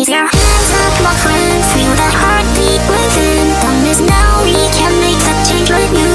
raise your hands up, my friend Feel that heartbeat within Done is now, we can make that change with you.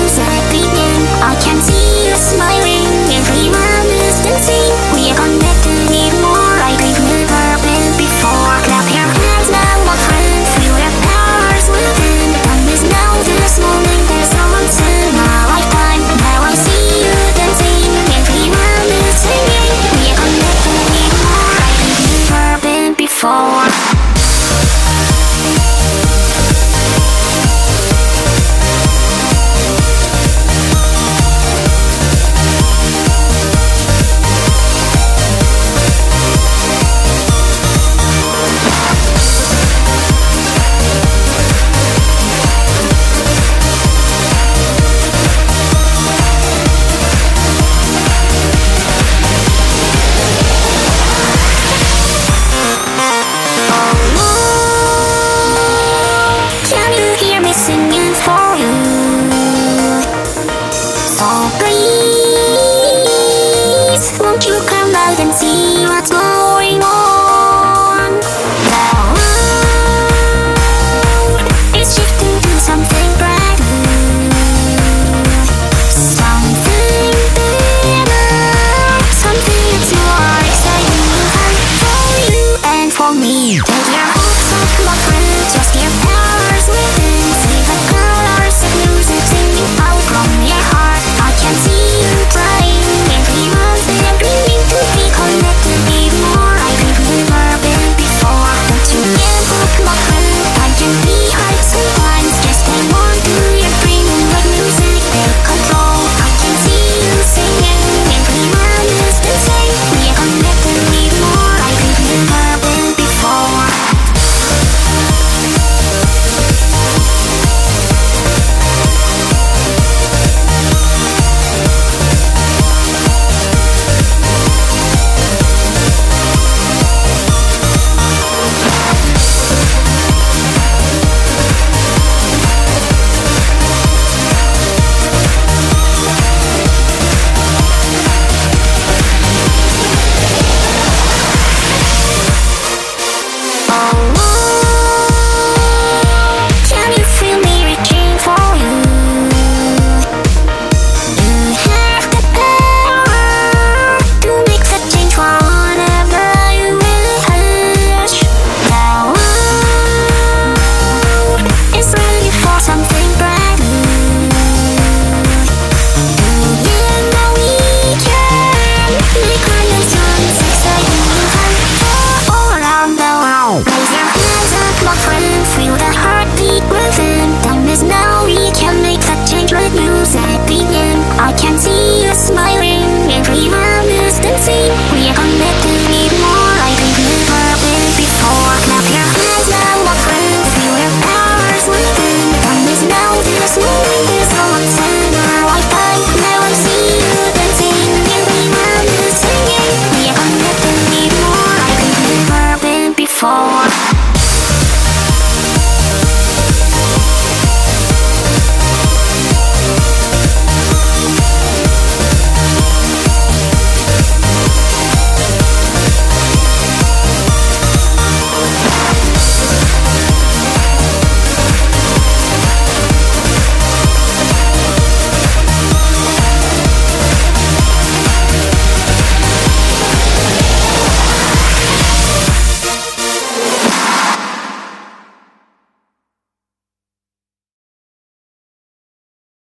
this moment